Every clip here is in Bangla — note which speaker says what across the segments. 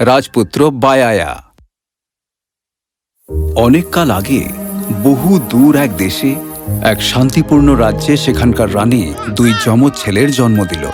Speaker 1: রাজপুত্র বায়ায়া। অনেক কাল আগে বহু দূর এক দেশে এক শান্তিপূর্ণ রাজ্যে সেখানকার রানী দুই যমজ ছেলের জন্ম দিল।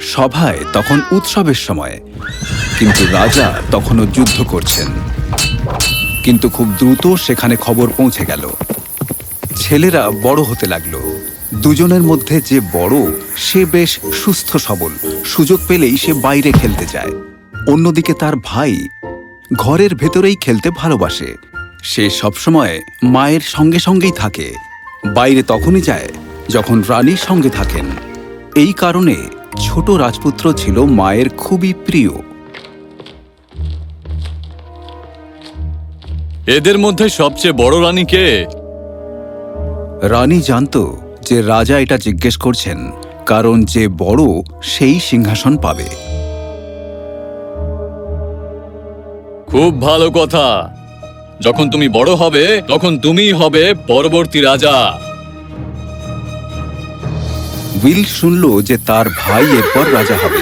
Speaker 1: সভায় তখন উৎসবের সময়, কিন্তু রাজা তখনও যুদ্ধ করছেন। কিন্তু খুব দ্রুত সেখানে খবর পৌঁছে গেল। ছেলেরা বড় হতে লাগল। দুজনের মধ্যে যে বড়, সে বেশ সুস্থ সবল। সুযোগ পেলেই সে বাইরে খেলতে যায় অন্যদিকে তার ভাই ঘরের ভেতরেই খেলতে ভালোবাসে। সে সবসময় মায়ের সঙ্গে সঙ্গেই থাকে। বাইরে তখনই যায় যখন রানীর সঙ্গে থাকেন। এই কারণে ছোট রাজপুত্র ছিল মায়ের খুবই প্রিয়।
Speaker 2: এদের মধ্যে সবচেয়ে বড় রানী কে?
Speaker 1: রানী জানত যে রাজা এটা জিজ্ঞেস করছেন কারণ যে বড় সেই সিংহাসন পাবে।
Speaker 2: খুব ভালো কথা। যখন তুমি বড় হবে তখন তুমিই হবে পরবর্তী রাজা।
Speaker 1: উইল শুনল যে তার ভাই এরপর রাজা হবে।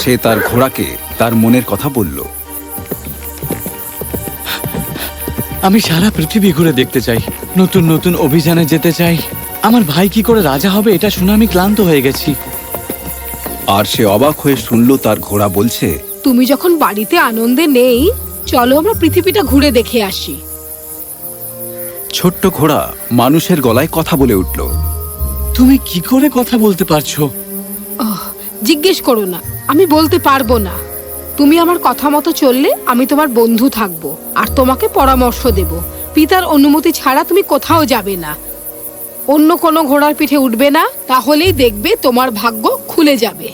Speaker 1: সে তার ঘোড়াকে তার মনের কথা বলল।
Speaker 3: আমি সারা পৃথিবী ঘুরে দেখতে চাই নতুন নতুন অভিযানে যেতে চাই। আমার ভাই কি করে রাজা হবে এটা শুনে আমি ক্লান্ত হয়ে গেছি।
Speaker 1: আর সে অবাক হয়ে শুনল তার ঘোড়া বলছে
Speaker 4: তুমি যখন বাড়িতে আনন্দে নেই চলো আমরা পৃথিবীটা ঘুরে দেখে আসি।
Speaker 1: ছোট্ট ঘোড়া মানুষের গলায় কথা বলে উঠল।
Speaker 3: তুমি কি করে কথা বলতে পারছ?
Speaker 4: জিজ্ঞেস করো না আমি বলতে পারব না। তুমি আমার কথা মতো চললে আমি তোমার বন্ধু থাকব আর তোমাকে পরামর্শ দেব। পিতার অনুমতি ছাড়া তুমি কোথাও যাবে না। অন্য কোনো ঘোড়ার পিঠে উঠবে না তাহলেই দেখবে তোমার ভাগ্য খুলে যাবে।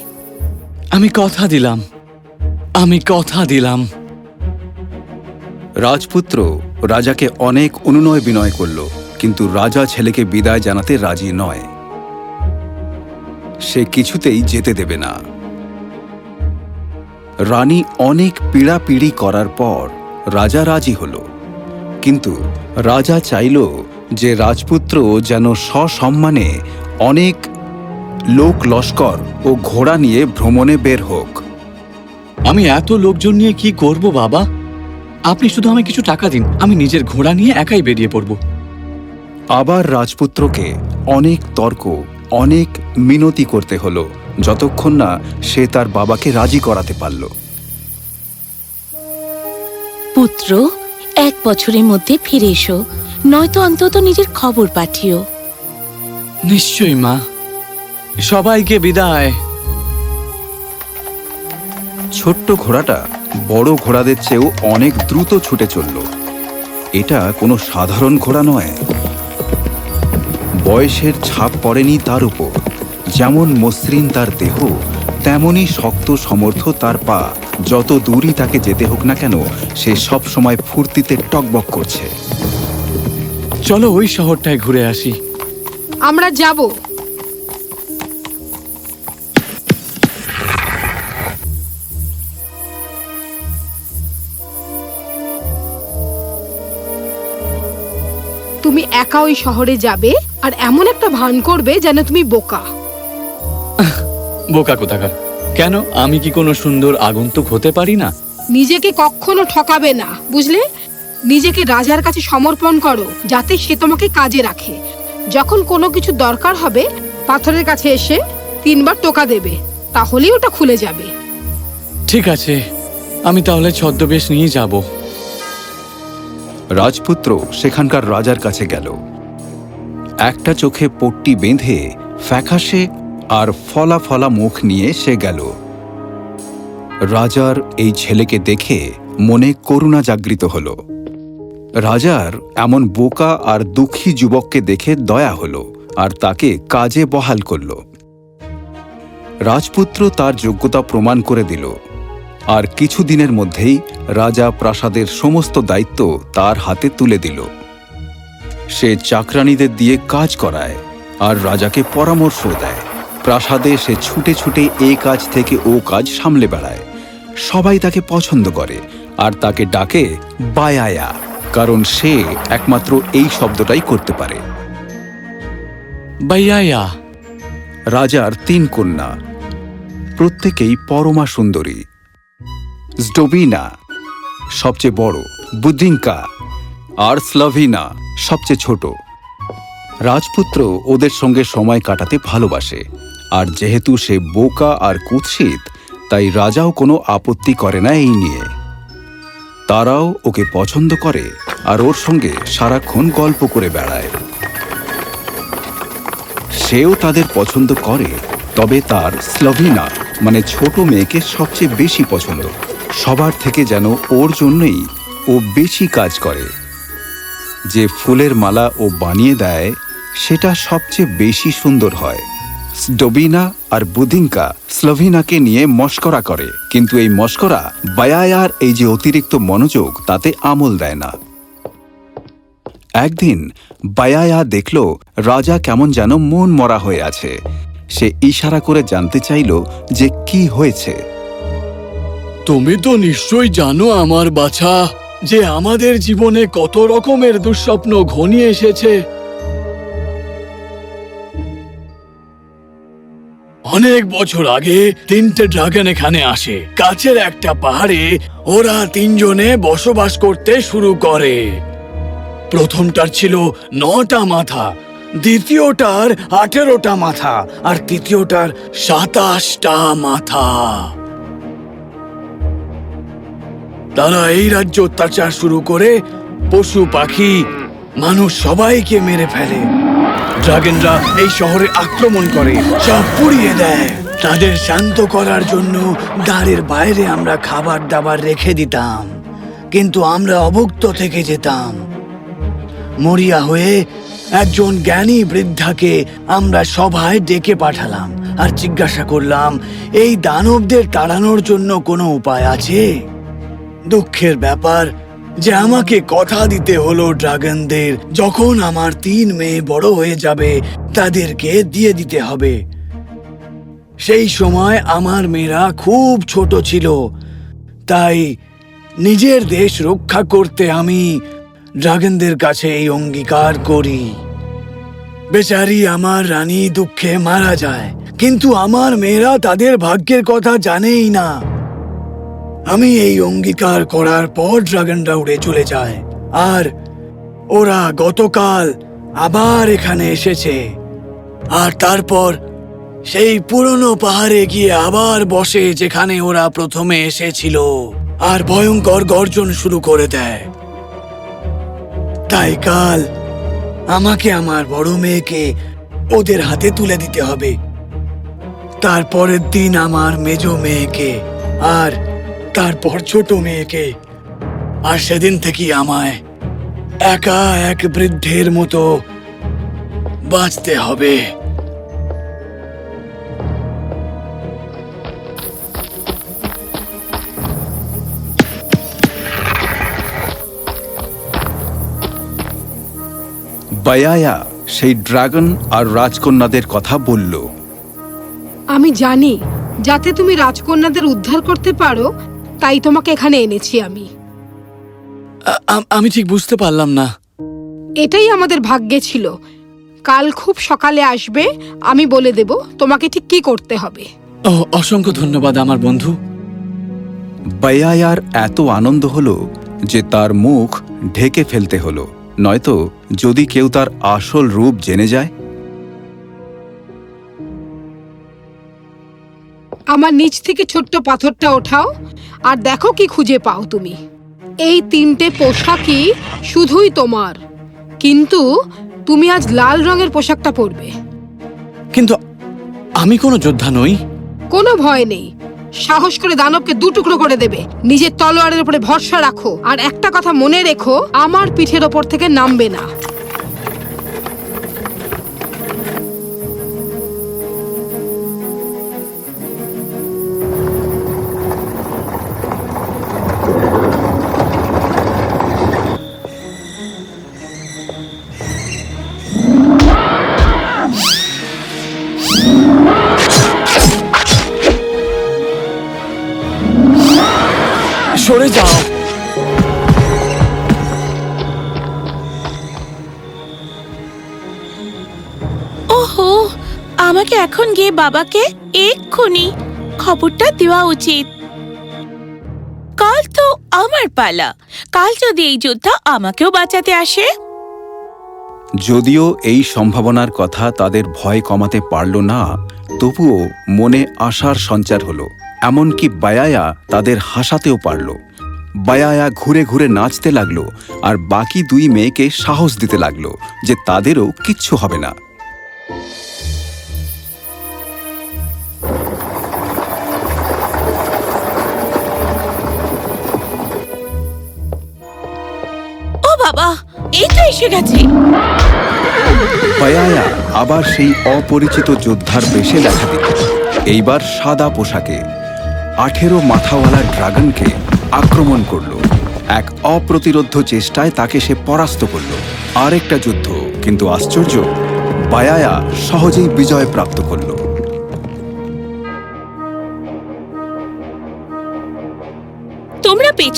Speaker 3: আমি কথা দিলাম। আমি কথা দিলাম।
Speaker 1: রাজপুত্র রাজাকে অনেক অনুনয় বিনয় করল, কিন্তু রাজা ছেলেকে বিদায় জানাতে রাজি নয়। সে কিছুতেই যেতে দেবে না। রানী অনেক পীড়াপিড়ি করার পর রাজা রাজি হল। কিন্তু রাজা চাইল যে রাজপুত্র যেন সসম্মানে অনেক লোক লস্কর ও ঘোড়া নিয়ে ভ্রমণে বের হোক।
Speaker 3: আমি এত লোকজন নিয়ে কি করব বাবা? আপনি শুধু আমায় কিছু টাকা দিন আমি নিজের ঘোড়া নিয়ে একাই বেরিয়ে পড়ব।
Speaker 1: আবার রাজপুত্রকে অনেক তর্ক অনেক মিনতি করতে হলো যতক্ষণ না সে তার বাবাকে রাজি করাতে পারল।
Speaker 5: পুত্র এক বছরের মধ্যে ফিরে এসো নয়তো অন্তত নিজের খবর পাঠিও।
Speaker 3: নিশ্চয়ই মা। সবাইকে বিদায়।
Speaker 1: ছোট্ট ঘোড়াটা বড় ঘোড়াদের চেয়েও অনেক দ্রুত ছুটে চলল। এটা কোনো সাধারণ ঘোড়া নয়। বয়সের ছাপ পড়েনি তার উপর। যেমন মসৃণ তার দেহ, তেমনই শক্ত সমর্থ তার পা। যত দূরই তাকে যেতে হোক না কেন, সে সব সময় ফুর্তিতে টকবক করছে।
Speaker 3: চলো ওই শহরটায় ঘুরে আসি।
Speaker 4: আমরা যাব। তুমি একা ওই শহরে যাবে আর এমন একটা ভান করবে যেন তুমি বোকা।
Speaker 3: বোকা কোথাকার? কেন? আমি কি কোনো সুন্দর আগন্তুক হতে পারি না?
Speaker 4: নিজেকে কখনো ঠকাবে না বুঝলে? নিজেকে রাজার কাছে সমর্পণ করো যাতে সে তোমাকে কাজে রাখে। যখন কোনো কিছু দরকার হবে পাথরের কাছে এসে তিনবার টোকা দেবে তাহলেই ওটা খুলে যাবে।
Speaker 3: ঠিক আছে আমি তাহলে ছদ্মবেশ নিয়ে যাব।
Speaker 1: রাজপুত্র সেখানকার রাজার কাছে গেল। একটা চোখে পট্টি বেঁধে ফ্যাকাশে আর ফলা ফলা মুখ নিয়ে সে গেল। রাজার এই ছেলেকে দেখে মনে করুণা জাগৃত হল। রাজার এমন বোকা আর দুঃখী যুবককে দেখে দয়া হল আর তাকে কাজে বহাল করল। রাজপুত্র তার যোগ্যতা প্রমাণ করে দিল। আর কিছুদিনের মধ্যেই রাজা প্রাসাদের সমস্ত দায়িত্ব তার হাতে তুলে দিল। সে চাকরানীদের দিয়ে কাজ করায় আর রাজাকে পরামর্শ দেয়। প্রাসাদে সে ছুটে ছুটে এ কাজ থেকে ও কাজ সামলে বেড়ায়। সবাই তাকে পছন্দ করে আর তাকে ডাকে বায়ায়া কারণ সে একমাত্র এই শব্দটাই করতে পারে। রাজার তিন কন্যা প্রত্যেকেই পরমা সুন্দরী। জডোবিনা সবচেয়ে বড়। বুদ্ধিঙ্কা আর স্লাভিনা সবচেয়ে ছোট। রাজপুত্র ওদের সঙ্গে সময় কাটাতে ভালোবাসে। আর যেহেতু সে বোকা আর কুৎসিত, তাই রাজাও কোনো আপত্তি করে না এই নিয়ে। তারাও ওকে পছন্দ করে আর ওর সঙ্গে সারাক্ষণ গল্প করে বেড়ায়। সেও তাদের পছন্দ করে, তবে তার স্লভিনা মানে ছোট মেয়েকে সবচেয়ে বেশি পছন্দ। সবার থেকে যেন ওর জন্যই ও বেশি কাজ করে। যে ফুলের মালা ও বানিয়ে দেয়, সেটা সবচেয়ে বেশি সুন্দর হয়। ডোবিনা আর বুদিঙ্কা স্লোভিনাকে নিয়ে মস্করা করে, কিন্তু এই মস্করা বায়ায়ার এই যে অতিরিক্ত মনোযোগ, তাতে আমল দেয় না। একদিন বায়ায়া দেখল রাজা কেমন যেন মন মরা হয়ে আছে। সে ইশারা করে জানতে চাইল যে কি হয়েছে।
Speaker 3: তুমি তো নিশ্চয়ই জানো আমার বাছা, যে আমাদের জীবনে কত রকমের দুঃস্বপ্ন ঘনিয়ে এসেছে। অনেক বছর আগে তিনটে ড্রাগন এখানে আসে। কাছের একটা পাহাড়ে ওরা তিনজনে বসবাস করতে শুরু করে। প্রথমটার ছিল নটা মাথা, দ্বিতীয়টার আঠেরোটা মাথা, আর তৃতীয়টার সাতাশটা মাথা। তারা এই রাজ্য অত্যাচার শুরু করে পশু, পাখি, মানুষ সবাইকে মেরে ফেলে। ড্রাগনরা এই শহরে আক্রমণ করে, সব পুড়িয়ে দেয়। তাদের শান্ত করার জন্য দ্বারের বাইরে আমরা খাবার দাবার রেখে দিতাম, কিন্তু আমরা অভুক্ত থেকে যেতাম। মরিয়া হয়ে একজন জ্ঞানী বৃদ্ধাকে আমরা সভায় ডেকে পাঠালাম আর জিজ্ঞাসা করলাম, এই দানবদের তাড়ানোর জন্য কোনো উপায় আছে? দুঃখের ব্যাপার যে আমাকে কথা দিতে হলো ড্রাগনদের। যখন আমার তিন মেয়ে বড় হয়ে যাবে, তাদেরকে দিয়ে দিতে হবে। সেই সময় আমার মেয়েরা খুব ছোট ছিল। তাই নিজের দেশ রক্ষা করতে আমি ড্রাগনদের কাছে এই অঙ্গীকার করি। বেচারি আমার রানী দুঃখে মারা যায়, কিন্তু আমার মেয়েরা তাদের ভাগ্যের কথা জানেই না। আমি এই অঙ্গীকার করার পর ড্রাগনরা উড়ে চলে যায়। আর ওরা গতকাল আবার এখানে এসেছে। আর তারপর সেই পুরনো পাহাড়ে গিয়ে আবার বসে যেখানে ওরা প্রথমে এসেছিল। আর ভয়ঙ্কর গর্জন শুরু করে দেয়। তাই কাল আমাকে আমার বড় মেয়েকে ওদের হাতে তুলে দিতে হবে। তারপরের দিন আমার মেজ মেয়েকে। আর তারপর ছোট মেয়েকে আর সেদিন থেকে আমায় একা এক বৃদ্ধের মতো বাঁচতে হবে।
Speaker 1: বায়ায়া সেই ড্রাগন আর রাজকন্যাদের কথা বলল।
Speaker 4: আমি জানি যাতে তুমি রাজকন্যাদের উদ্ধার করতে পারো তাই তোমাকে এখানে এনেছি আমি।
Speaker 3: আমি ঠিক বুঝতে পারলাম না।
Speaker 4: এটাই আমাদের ভাগ্যে ছিল। কাল খুব সকালে আসবে আমি বলে দেব তোমাকে ঠিক কি করতে হবে।
Speaker 3: ও অসংখ্য ধন্যবাদ আমার বন্ধু।
Speaker 1: বায়ায়ার এত আনন্দ হলো যে তার মুখ ঢেকে ফেলতে হলো। নয়তো যদি কেউ তার আসল রূপ জেনে যায়
Speaker 4: আমার নিচ থেকে ছোট্ট পাথরটা ওঠাও আর দেখো কি খুঁজে পাও তুমি। এই তিনটে পোশাকই শুধুই তোমার। কিন্তু তুমি আজ লাল রঙের পোশাকটা পরবে।
Speaker 3: কিন্তু আমি কোনো যোদ্ধা নই।
Speaker 4: কোনো ভয় নেই। সাহস করে দানবকে দু টুকরো করে দেবে। নিজের তলোয়ারের উপরে ভরসা রাখো। আর একটা কথা মনে রেখো আমার পিঠের ওপর থেকে নামবে না।
Speaker 5: গিয়ে বাবাকে এক্ষুনি খবরটা দেওয়া উচিত। কাল তো আমার পালা। কাল যদি এই যোদ্ধা আমাকেও বাঁচাতে আসে?
Speaker 1: যদিও এই সম্ভাবনার কথা তাদের ভয় কমাতে পারল না, তবুও মনে আশার সঞ্চার হলো। এমনকি বায়ায়া তাদের হাসাতেও পারল। বায়ায়া ঘুরে ঘুরে নাচতে লাগল আর বাকি দুই মেয়েকে সাহস দিতে লাগল যে তাদেরও কিচ্ছু হবে না।
Speaker 5: বাবা, এই তো এসে গেছে।
Speaker 1: আবার সেই অপরিচিত যোদ্ধার বেশে দেখা দিল। এইবার সাদা পোশাকে আঠেরো মাথাওয়ালা ড্রাগনকে আক্রমণ করল। এক অপ্রতিরোধ্য চেষ্টায় তাকে সে পরাস্ত করল। আরেকটা যুদ্ধ, কিন্তু আশ্চর্য, বায়ায়া সহজেই বিজয় প্রাপ্ত করল।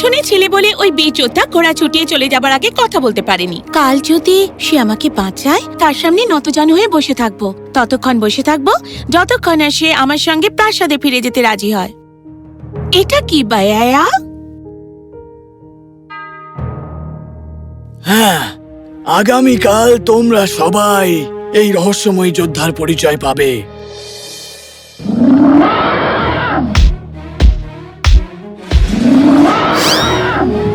Speaker 5: পেছনে ছেলে বলে ওই বীর যোদ্ধা ঘোড়া ছুটিয়ে চলে যাবার আগে কথা বলতে পারেনি। কাল যদি সে আমাকে বাঁচায়, তার সামনে নতজান হয়ে বসে থাকব। ততক্ষণ বসে থাকব, যতক্ষণ না সে আমার সঙ্গে প্রাসাদে ফিরে যেতে রাজি হয়। এটা কি বায়া
Speaker 3: হ্যাঁ আগামীকাল তোমরা সবাই এই রহস্যময় যোদ্ধার পরিচয় পাবে।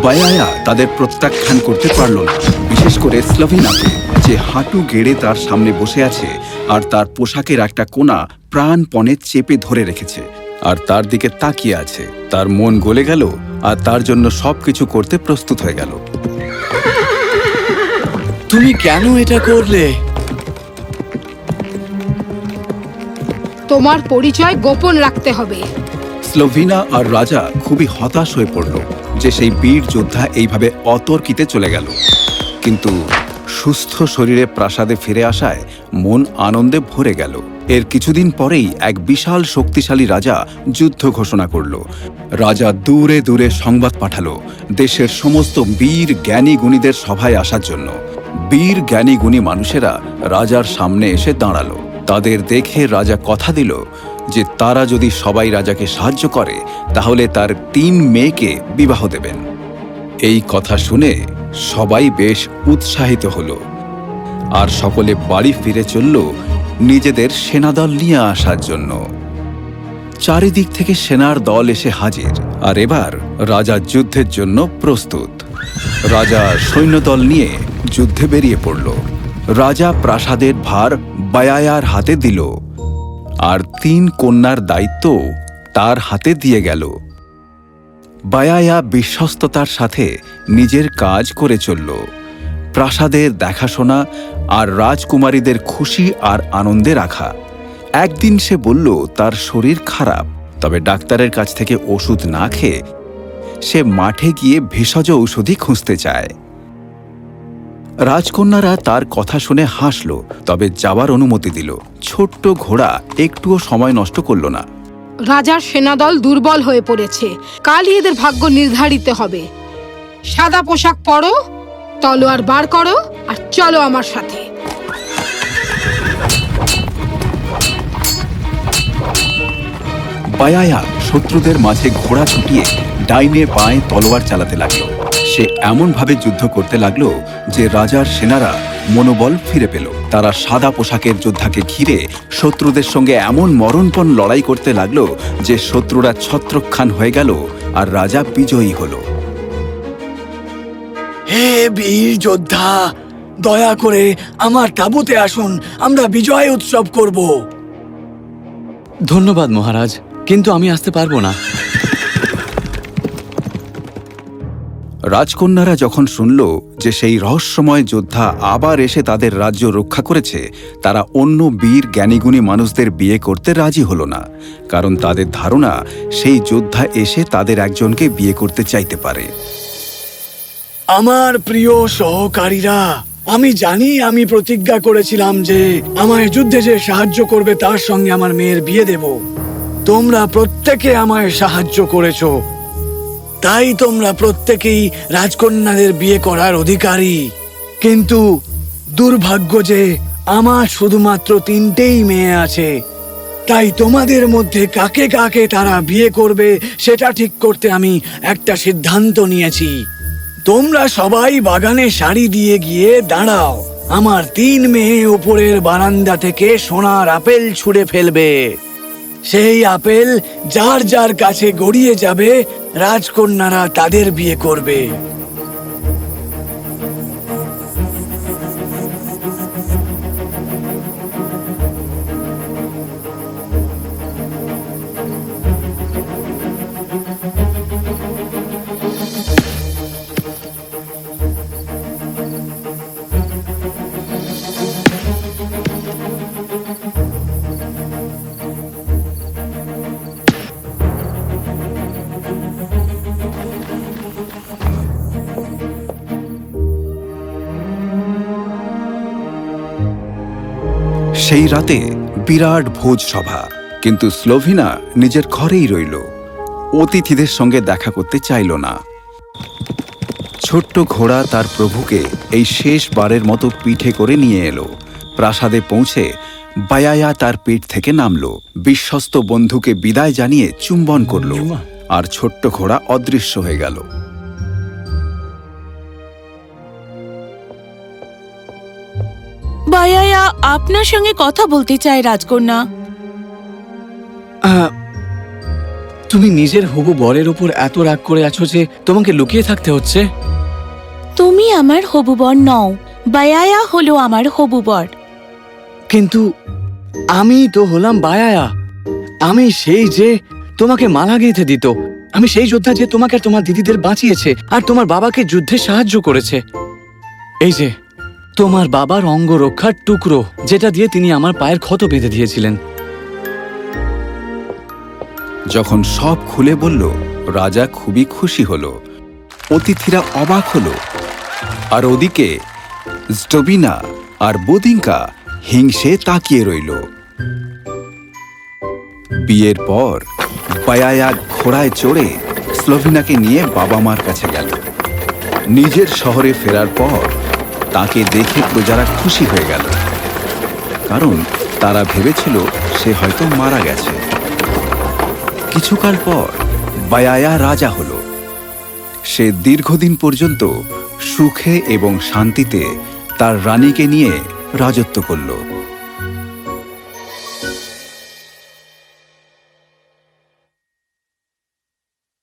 Speaker 1: বায়ায়া তাদের প্রত্যাখ্যান করতে পারল না। বিশেষ করে স্লোভিনাকে যে হাঁটু গেড়ে তার সামনে বসে আছে আর তার পোশাকের একটা কোণা প্রাণপণে চেপে ধরে রেখেছে। আর তার দিকে তাকিয়ে আছে। তার মন গলে গেল আর তার জন্য সবকিছু করতে প্রস্তুত হয়ে গেল।
Speaker 3: তুমি কেন এটা করলে?
Speaker 4: তোমার পরিচয় গোপন রাখতে হবে।
Speaker 1: স্লোভিনা আর রাজা খুবই হতাশ হয়ে পড়ল যে সেই বীর যোদ্ধা এইভাবে অতর্কিতে চলে গেল। কিন্তু সুস্থ শরীরে প্রাসাদে ফিরে আসায় মন আনন্দে ভরে গেল। এর কিছুদিন পরেই এক বিশাল শক্তিশালী রাজা যুদ্ধ ঘোষণা করল। রাজা দূরে দূরে সংবাদ পাঠালো দেশের সমস্ত বীর জ্ঞানী গুণীদের সভায় আসার জন্য। বীর জ্ঞানী গুণী মানুষেরা রাজার সামনে এসে দাঁড়াল। তাদের দেখে রাজা কথা দিল যে তারা যদি সবাই রাজাকে সাহায্য করে, তাহলে তার তিন মেয়েকে বিবাহ দেবেন। এই কথা শুনে সবাই বেশ উৎসাহিত হল। আর সকলে বাড়ি ফিরে চলল নিজেদের সেনাদল নিয়ে আসার জন্য। চারিদিক থেকে সেনার দল এসে হাজির, আর এবার রাজা যুদ্ধের জন্য প্রস্তুত। রাজা সৈন্যদল নিয়ে যুদ্ধে বেরিয়ে পড়ল। রাজা প্রাসাদের ভার বায়ায়ার হাতে দিল। আর তিন কন্যার দায়িত্ব তার হাতে দিয়ে গেল। বায়ায়া বিশ্বস্ততার সাথে নিজের কাজ করে চলল। প্রাসাদের দেখাশোনা আর রাজকুমারীদের খুশি আর আনন্দে রাখা। একদিন সে বলল, তার শরীর খারাপ, তবে ডাক্তারের কাছ থেকে ওষুধ না খেয়ে সে মাঠে গিয়ে ভেষজ ঔষধি খুঁজতে চায়। রাজকন্যারা তার কথা শুনে হাসল, তবে যাবার অনুমতি দিল। ছোট্ট ঘোড়া একটুও সময় নষ্ট করল না।
Speaker 4: রাজার সেনাদল দুর্বল হয়ে পড়েছে। কালই এদের ভাগ্য নির্ধারিত হবে। সাদা পোশাক পরো তলোয়ার বার করো আর চলো আমার সাথে।
Speaker 1: বায়ায়া শত্রুদের মাঝে ঘোড়া ছুটিয়ে ডাইনে বাঁয়ে তলোয়ার চালাতে লাগল। সে এমনভাবে যুদ্ধ করতে লাগল যে রাজার সেনারা মনোবল ফিরে পেল। তারা সাদা পোশাকের যোদ্ধাকে ঘিরে শত্রুদের সঙ্গে এমন মরণপণ লড়াই করতে লাগল যে শত্রুরা ছত্রখান হয়ে গেল আর রাজা বিজয়ী হল।
Speaker 3: হে বীর যোদ্ধা দয়া করে আমার তাঁবুতে আসুন আমরা বিজয় উৎসব করব।
Speaker 2: ধন্যবাদ মহারাজ কিন্তু আমি আসতে পারব না।
Speaker 1: রাজকন্যারা যখন শুনল যে সেই রহস্যময় যোদ্ধা আবার এসে তাদের রাজ্য রক্ষা করেছে, তারা অন্য বীর জ্ঞানীগুণী মানুষদের বিয়ে করতে রাজি হলো না। কারণ তাদের ধারণা, সেই যোদ্ধা এসে তাদের একজনকে বিয়ে করতে চাইতে পারে।
Speaker 3: আমার প্রিয় সহকারীরা, আমি জানি আমি প্রতিজ্ঞা করেছিলাম যে আমায় যুদ্ধে যে সাহায্য করবে তার সঙ্গে আমার মেয়ের বিয়ে দেব। তোমরা প্রত্যেকে আমায় সাহায্য করেছ। তাই তোমরা প্রত্যেকেই রাজকন্যাদের বিয়ে করার অধিকারী। কিন্তু দুর্ভাগ্য যে আমার শুধুমাত্র তিনটেই মেয়ে আছে। তাই তোমাদের মধ্যে কাকে কাকে তারা বিয়ে করবে সেটা ঠিক করতে আমি একটা সিদ্ধান্ত নিয়েছি। তোমরা সবাই বাগানে শাড়ি দিয়ে গিয়ে দাঁড়াও। আমার তিন মেয়ে উপরের বারান্দা থেকে সোনার আপেল ছুঁড়ে ফেলবে। সেই আপেল যার যার কাছে গড়িয়ে যাবে রাজকন্যারা তাদের বিয়ে করবে।
Speaker 1: সেই রাতে বিরাট ভোজ সভা, কিন্তু স্লোভিনা নিজের ঘরেই রইল। অতিথিদের সঙ্গে দেখা করতে চাইল না। ছোট্ট ঘোড়া তার প্রভুকে এই শেষবারের মতো পিঠে করে নিয়ে এলো। প্রাসাদে পৌঁছে বায়ায়া তার পিঠ থেকে নামলো। বিশ্বস্ত বন্ধুকে বিদায় জানিয়ে চুম্বন করল। আর ছোট্ট ঘোড়া অদৃশ্য হয়ে গেল।
Speaker 5: বায়ায়া আপনার সঙ্গে কথা বলতে চায় রাজকন্যা।
Speaker 3: তুমি নিজের হবু বরের উপর এত রাগ করে আছো যে তোমাকে লুকিয়ে থাকতে হচ্ছে?
Speaker 5: তুমি আমার হবু বর নও বায়ায়া হলো আমার হবু বর।
Speaker 3: কিন্তু আমি তো হলাম বায়ায়া। আমি সেই যে তোমাকে মালা গেঁথে দিত। আমি সেই যোদ্ধা যে তোমাকে আর তোমার দিদিদের বাঁচিয়েছে আর তোমার বাবাকে যুদ্ধে সাহায্য করেছে। এই যে তোমার বাবার অঙ্গরক্ষার টুকরো, যেটা দিয়ে তিনি আমার পায়ের ক্ষত বেঁধে দিয়েছিলেন।
Speaker 1: যখন সব খুলে বলল, রাজা খুবই খুশি হল। অতিথিরা অবাক হল। আর ওদিকে স্টোবিনা আর বোদিঙ্কা হিংসে তাকিয়ে রইল। বিয়ের পর বায়ায়া ঘোড়ায় চড়ে স্লোভিনাকে নিয়ে বাবা মার কাছে গেল। নিজের শহরে ফেরার পর তাকে দেখে প্রজারা খুশি হয়ে গেল। কারণ তারা ভেবেছিল সে হয়তো মারা গেছে। কিছুকাল পর বায়ায়া রাজা হল। সে দীর্ঘদিন পর্যন্ত সুখে এবং শান্তিতে তার রানীকে নিয়ে রাজত্ব করল।